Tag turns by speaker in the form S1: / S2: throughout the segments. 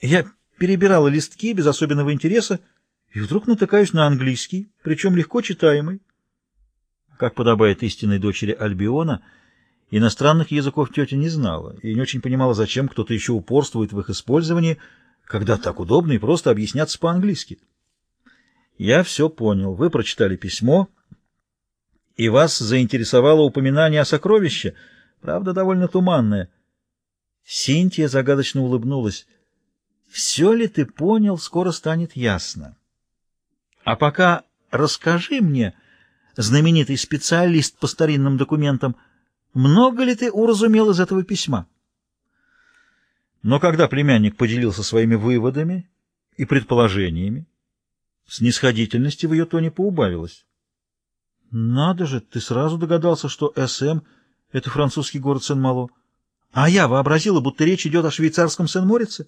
S1: Я перебирала листки без особенного интереса и вдруг натыкаюсь на английский, причем легко читаемый. Как подобает истинной дочери Альбиона, иностранных языков тетя не знала и не очень понимала, зачем кто-то еще упорствует в их использовании, когда так удобно и просто объясняться по-английски. Я все понял. Вы прочитали письмо, и вас заинтересовало упоминание о сокровище, правда, довольно туманное. Синтия загадочно улыбнулась. Все ли ты понял, скоро станет ясно. А пока расскажи мне, знаменитый специалист по старинным документам, много ли ты уразумел из этого письма? Но когда племянник поделился своими выводами и предположениями, снисходительности в ее тоне поубавилось. «Надо же, ты сразу догадался, что СМ — это французский город Сен-Мало. А я вообразила, будто речь идет о швейцарском Сен-Морице.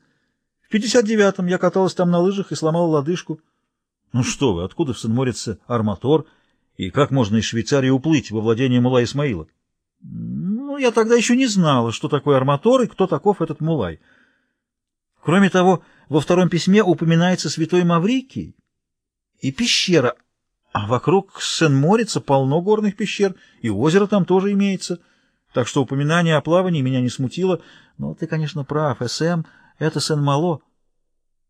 S1: В 59-м я каталась там на лыжах и сломала лодыжку. Ну что вы, откуда в Сен-Морице арматор, и как можно из Швейцарии уплыть во владение Мула Исмаила? Ну, я тогда еще не знала, что такое арматор и кто таков этот Мулай. Кроме того, во втором письме упоминается святой Маврикий и пещера, а вокруг Сен-Морица полно горных пещер, и озеро там тоже имеется. Так что упоминание о плавании меня не смутило. Но ты, конечно, прав, СМ — это Сен-Мало.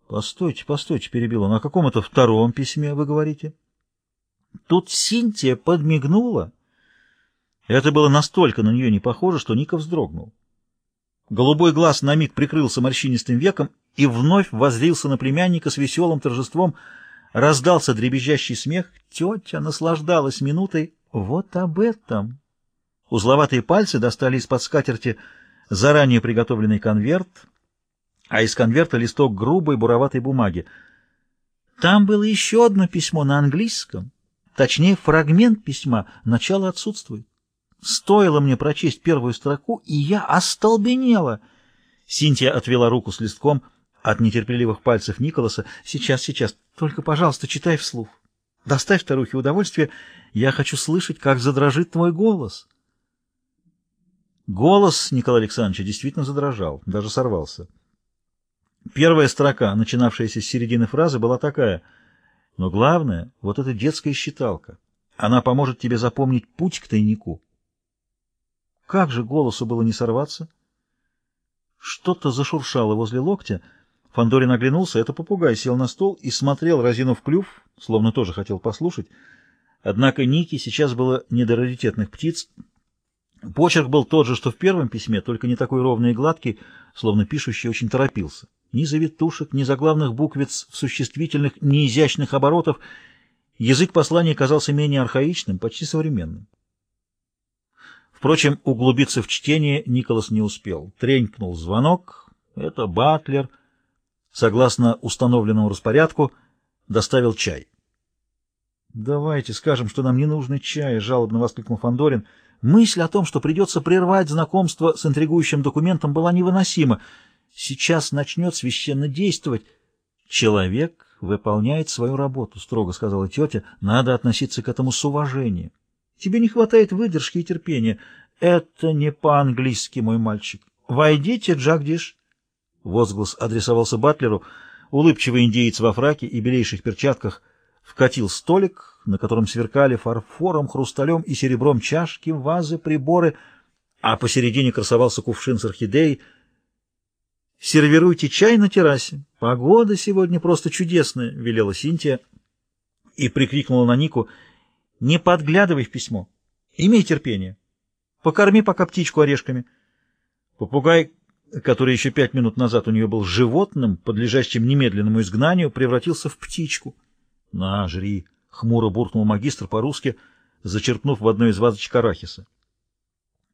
S1: Постойте, постойте, перебил он. О каком это втором письме вы говорите? Тут Синтия подмигнула. Это было настолько на нее не похоже, что Ника вздрогнул. Голубой глаз на миг прикрылся морщинистым веком и вновь воззрился на племянника с веселым торжеством. Раздался дребезжащий смех. Тетя наслаждалась минутой. Вот об этом. Узловатые пальцы достали из-под скатерти заранее приготовленный конверт, а из конверта листок грубой буроватой бумаги. Там было еще одно письмо на английском, точнее, фрагмент письма, начало отсутствует. Стоило мне прочесть первую строку, и я остолбенела. Синтия отвела руку с листком от нетерпеливых пальцев Николаса. «Сейчас, сейчас, только, пожалуйста, читай вслух. Доставь старухе удовольствие. Я хочу слышать, как задрожит твой голос». Голос Николая Александровича действительно задрожал, даже сорвался. Первая строка, начинавшаяся с середины фразы, была такая. Но главное, вот эта детская считалка. Она поможет тебе запомнить путь к тайнику. Как же голосу было не сорваться? Что-то зашуршало возле локтя. Фандорин оглянулся, это попугай сел на стол и смотрел, разинув клюв, словно тоже хотел послушать. Однако Ники сейчас было не до раритетных птиц. Почерк был тот же, что в первом письме, только не такой ровный и гладкий, словно пишущий очень торопился. Ни завитушек, ни заглавных буквиц в существительных, ни изящных оборотов. Язык послания казался менее архаичным, почти современным. Впрочем, углубиться в чтение Николас не успел. Тренькнул звонок. Это Батлер, согласно установленному распорядку, доставил чай. «Давайте скажем, что нам не нужно чая», — жалобно воскликнул Фандорин. Мысль о том, что придется прервать знакомство с интригующим документом, была невыносима. Сейчас начнет священно действовать. «Человек выполняет свою работу», — строго сказала тетя. «Надо относиться к этому с уважением». Тебе не хватает выдержки и терпения. Это не по-английски, мой мальчик. Войдите, Джагдиш. Возглас адресовался Батлеру. Улыбчивый индеец во фраке и белейших перчатках вкатил столик, на котором сверкали фарфором, хрусталем и серебром чашки, вазы, приборы, а посередине красовался кувшин с орхидеей. «Сервируйте чай на террасе. Погода сегодня просто чудесная», — велела Синтия и прикрикнула на Нику — не подглядывай в письмо. Имей терпение. Покорми пока птичку орешками. Попугай, который еще пять минут назад у нее был животным, подлежащим немедленному изгнанию, превратился в птичку. — На, жри! — хмуро буркнул магистр по-русски, зачерпнув в одной из вазочек арахиса.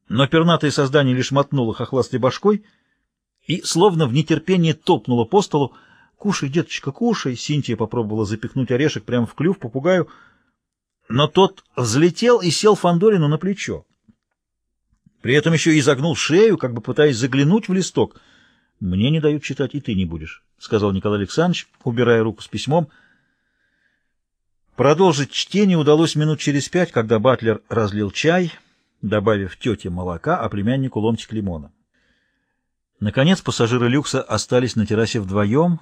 S1: Но пернатое создание лишь мотнуло хохластой башкой и, словно в нетерпении, топнуло по столу. — Кушай, деточка, кушай! Синтия попробовала запихнуть орешек прямо в клюв попугаю — но тот взлетел и сел Фандорину на плечо. При этом еще и загнул шею, как бы пытаясь заглянуть в листок. «Мне не дают читать, и ты не будешь», — сказал Николай Александрович, убирая руку с письмом. Продолжить чтение удалось минут через пять, когда Батлер разлил чай, добавив тете молока, а племяннику ломтик лимона. Наконец пассажиры люкса остались на террасе вдвоем,